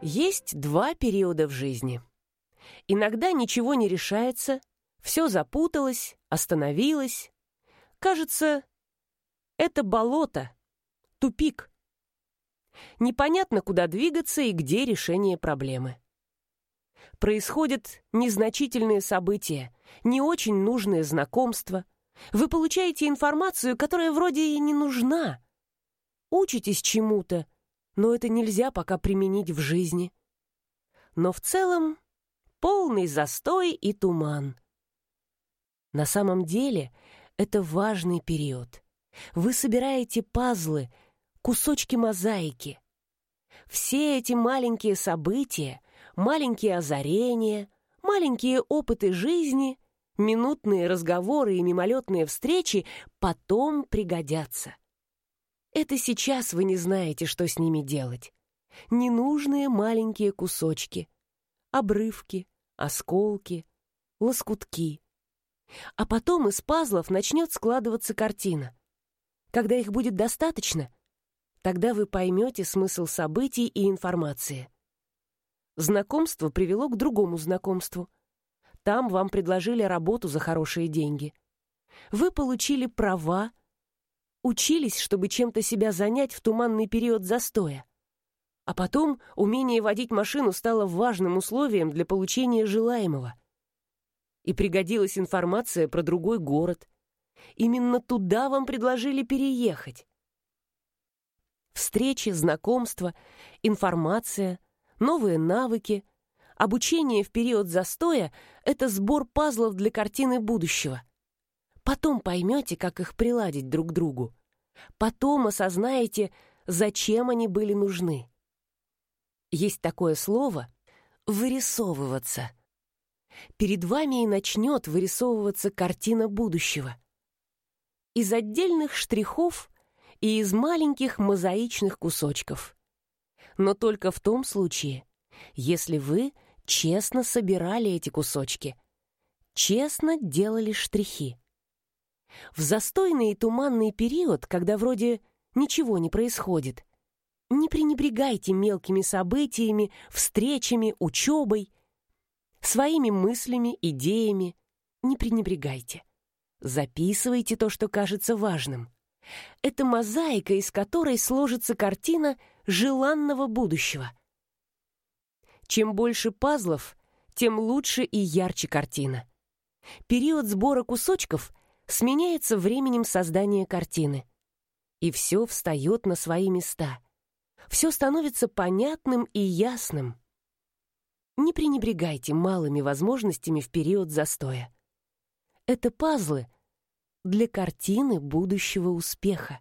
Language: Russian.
Есть два периода в жизни. Иногда ничего не решается, все запуталось, остановилось. Кажется, это болото, тупик. Непонятно, куда двигаться и где решение проблемы. Происходят незначительные события, не очень нужные знакомства. Вы получаете информацию, которая вроде и не нужна. Учитесь чему-то, но это нельзя пока применить в жизни. Но в целом полный застой и туман. На самом деле это важный период. Вы собираете пазлы, кусочки мозаики. Все эти маленькие события, маленькие озарения, маленькие опыты жизни, минутные разговоры и мимолетные встречи потом пригодятся. Это сейчас вы не знаете, что с ними делать. Ненужные маленькие кусочки, обрывки, осколки, лоскутки. А потом из пазлов начнет складываться картина. Когда их будет достаточно, тогда вы поймете смысл событий и информации. Знакомство привело к другому знакомству. Там вам предложили работу за хорошие деньги. Вы получили права, учились, чтобы чем-то себя занять в туманный период застоя. А потом умение водить машину стало важным условием для получения желаемого. И пригодилась информация про другой город. Именно туда вам предложили переехать. Встречи, знакомства, информация, новые навыки, обучение в период застоя — это сбор пазлов для картины будущего. Потом поймете, как их приладить друг к другу. Потом осознаете, зачем они были нужны. Есть такое слово «вырисовываться». Перед вами и начнет вырисовываться картина будущего. Из отдельных штрихов и из маленьких мозаичных кусочков. Но только в том случае, если вы честно собирали эти кусочки, честно делали штрихи. В застойный и туманный период, когда вроде ничего не происходит, не пренебрегайте мелкими событиями, встречами, учебой, своими мыслями, идеями. Не пренебрегайте. Записывайте то, что кажется важным. Это мозаика, из которой сложится картина желанного будущего. Чем больше пазлов, тем лучше и ярче картина. Период сбора кусочков сменяется временем создания картины. И все встает на свои места — все становится понятным и ясным. Не пренебрегайте малыми возможностями в период застоя. Это пазлы для картины будущего успеха.